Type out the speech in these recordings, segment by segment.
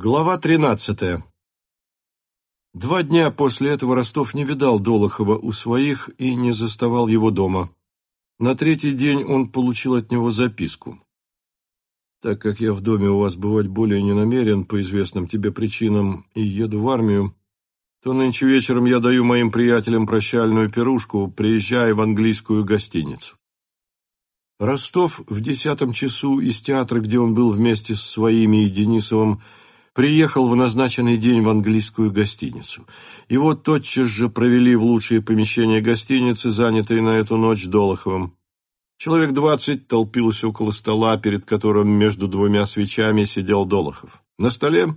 Глава тринадцатая. Два дня после этого Ростов не видал Долохова у своих и не заставал его дома. На третий день он получил от него записку. «Так как я в доме у вас бывать более не намерен по известным тебе причинам и еду в армию, то нынче вечером я даю моим приятелям прощальную пирушку, приезжая в английскую гостиницу». Ростов в десятом часу из театра, где он был вместе с своими и Денисовым, приехал в назначенный день в английскую гостиницу. Его тотчас же провели в лучшие помещения гостиницы, занятые на эту ночь Долоховым. Человек двадцать толпилось около стола, перед которым между двумя свечами сидел Долохов. На столе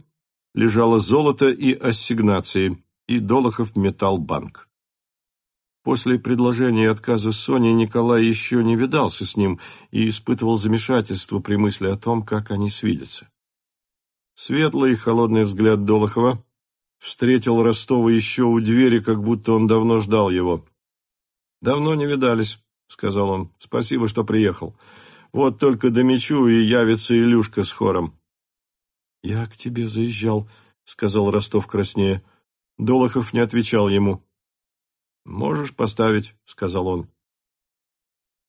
лежало золото и ассигнации, и Долохов метал банк. После предложения и отказа Сони Николай еще не видался с ним и испытывал замешательство при мысли о том, как они свидятся. Светлый холодный взгляд Долохова встретил Ростова еще у двери, как будто он давно ждал его. «Давно не видались», — сказал он. «Спасибо, что приехал. Вот только домечу, и явится Илюшка с хором». «Я к тебе заезжал», — сказал Ростов краснее. Долохов не отвечал ему. «Можешь поставить», — сказал он.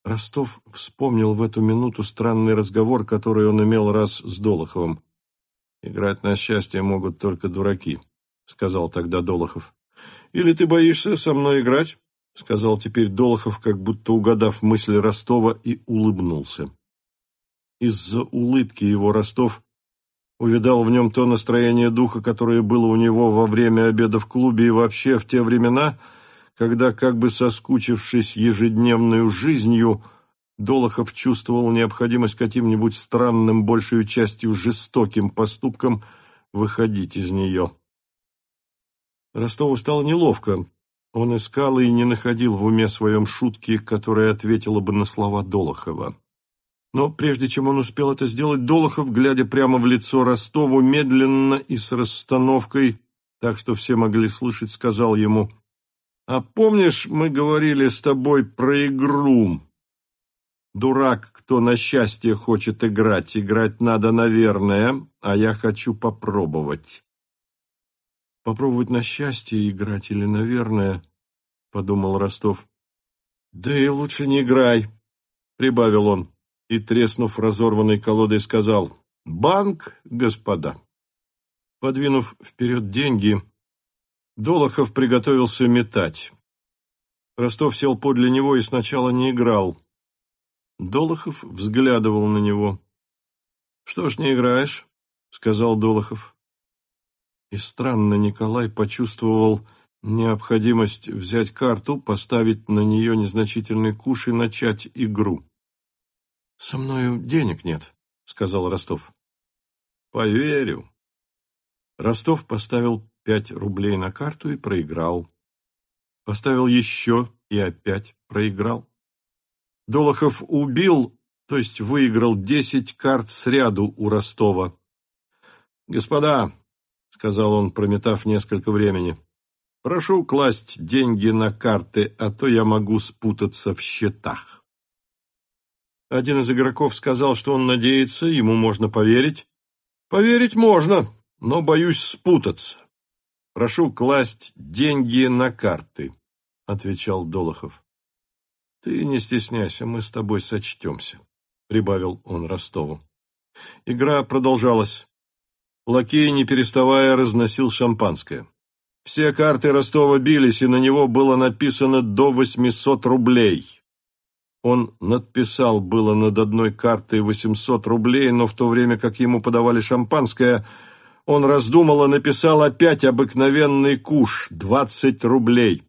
Ростов вспомнил в эту минуту странный разговор, который он имел раз с Долоховым. «Играть на счастье могут только дураки», — сказал тогда Долохов. «Или ты боишься со мной играть?» — сказал теперь Долохов, как будто угадав мысль Ростова, и улыбнулся. Из-за улыбки его Ростов увидал в нем то настроение духа, которое было у него во время обеда в клубе и вообще в те времена, когда, как бы соскучившись ежедневной жизнью, Долохов чувствовал необходимость каким-нибудь странным, большей частью жестоким поступком выходить из нее. Ростову стало неловко. Он искал и не находил в уме своем шутки, которая ответила бы на слова Долохова. Но прежде чем он успел это сделать, Долохов, глядя прямо в лицо Ростову, медленно и с расстановкой, так что все могли слышать, сказал ему, «А помнишь, мы говорили с тобой про игру?» Дурак, кто на счастье хочет играть. Играть надо, наверное, а я хочу попробовать. Попробовать на счастье играть или наверное, подумал Ростов. Да и лучше не играй, прибавил он и, треснув разорванной колодой, сказал «Банк, господа». Подвинув вперед деньги, Долохов приготовился метать. Ростов сел подле него и сначала не играл, Долохов взглядывал на него. «Что ж не играешь?» — сказал Долохов. И странно Николай почувствовал необходимость взять карту, поставить на нее незначительный куш и начать игру. «Со мною денег нет», — сказал Ростов. «Поверю». Ростов поставил пять рублей на карту и проиграл. Поставил еще и опять проиграл. Долохов убил, то есть выиграл десять карт сряду у Ростова. «Господа», — сказал он, прометав несколько времени, — «прошу класть деньги на карты, а то я могу спутаться в счетах». Один из игроков сказал, что он надеется, ему можно поверить. «Поверить можно, но боюсь спутаться. Прошу класть деньги на карты», — отвечал Долохов. «Ты не стесняйся, мы с тобой сочтемся», — прибавил он Ростову. Игра продолжалась. Лакей, не переставая, разносил шампанское. Все карты Ростова бились, и на него было написано «до восьмисот рублей». Он надписал было над одной картой восемьсот рублей, но в то время как ему подавали шампанское, он раздумал и написал опять обыкновенный куш — двадцать рублей.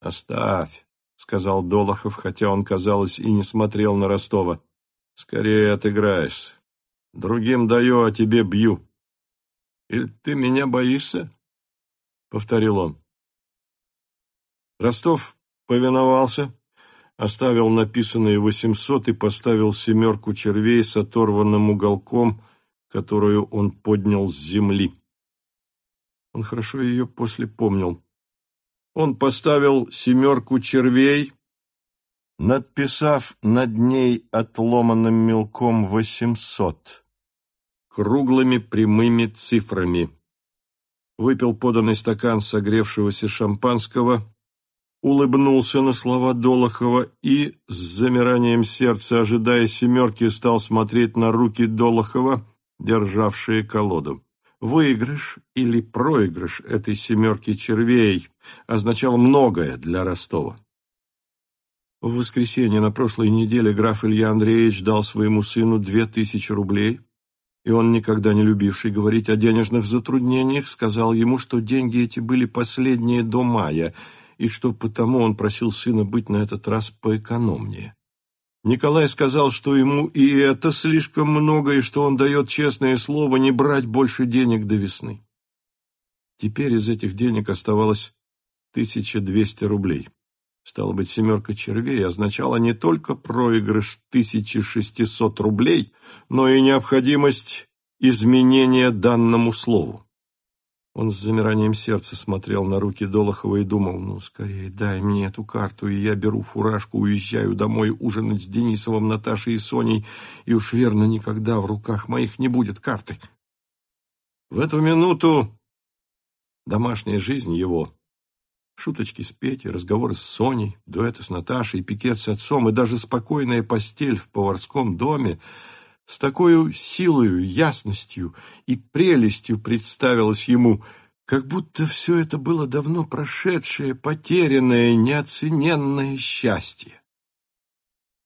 «Оставь», сказал Долохов, хотя он, казалось, и не смотрел на Ростова. «Скорее отыграешься. Другим даю, а тебе бью». «Или ты меня боишься?» — повторил он. Ростов повиновался, оставил написанные восемьсот и поставил семерку червей с оторванным уголком, которую он поднял с земли. Он хорошо ее после помнил. Он поставил семерку червей, надписав над ней отломанным мелком восемьсот. круглыми прямыми цифрами. Выпил поданный стакан согревшегося шампанского, улыбнулся на слова Долохова и, с замиранием сердца, ожидая семерки, стал смотреть на руки Долохова, державшие колоду. Выигрыш или проигрыш этой семерки червей означал многое для Ростова. В воскресенье на прошлой неделе граф Илья Андреевич дал своему сыну две тысячи рублей, и он, никогда не любивший говорить о денежных затруднениях, сказал ему, что деньги эти были последние до мая, и что потому он просил сына быть на этот раз поэкономнее. Николай сказал, что ему и это слишком много, и что он дает честное слово не брать больше денег до весны. Теперь из этих денег оставалось 1200 рублей. Стало быть, семерка червей означала не только проигрыш 1600 рублей, но и необходимость изменения данному слову. Он с замиранием сердца смотрел на руки Долохова и думал, ну, скорее, дай мне эту карту, и я беру фуражку, уезжаю домой ужинать с Денисовым, Наташей и Соней, и уж верно, никогда в руках моих не будет карты. В эту минуту домашняя жизнь его, шуточки с Петей, разговоры с Соней, дуэты с Наташей, пикет с отцом и даже спокойная постель в поварском доме — с такой силою, ясностью и прелестью представилось ему, как будто все это было давно прошедшее, потерянное, неоцененное счастье.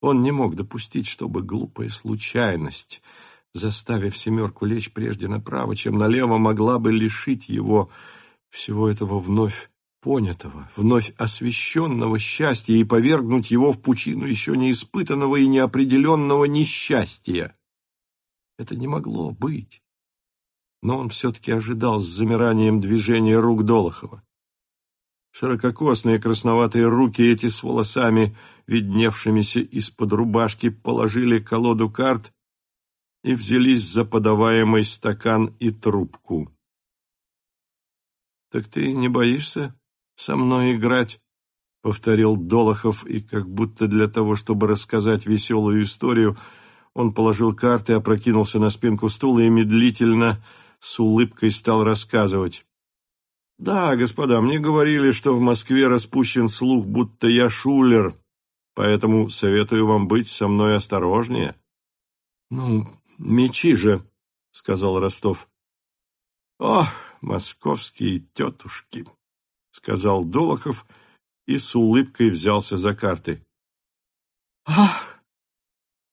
Он не мог допустить, чтобы глупая случайность, заставив семерку лечь прежде направо, чем налево, могла бы лишить его всего этого вновь понятого, вновь освященного счастья и повергнуть его в пучину еще неиспытанного и неопределенного несчастья. Это не могло быть. Но он все-таки ожидал с замиранием движения рук Долохова. Ширококосные красноватые руки эти с волосами, видневшимися из-под рубашки, положили колоду карт и взялись за подаваемый стакан и трубку. «Так ты не боишься со мной играть?» — повторил Долохов, и как будто для того, чтобы рассказать веселую историю, — он положил карты, опрокинулся на спинку стула и медлительно, с улыбкой стал рассказывать. «Да, господа, мне говорили, что в Москве распущен слух, будто я шулер, поэтому советую вам быть со мной осторожнее». «Ну, мечи же», — сказал Ростов. «О, московские тетушки», — сказал Долохов и с улыбкой взялся за карты. «Ах!»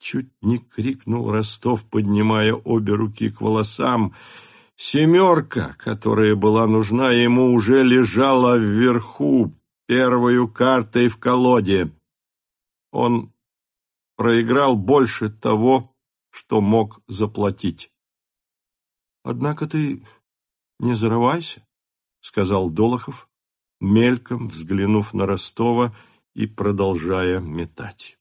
Чуть не крикнул Ростов, поднимая обе руки к волосам. Семерка, которая была нужна ему, уже лежала вверху, первую картой в колоде. Он проиграл больше того, что мог заплатить. «Однако ты не зарывайся», — сказал Долохов, мельком взглянув на Ростова и продолжая метать.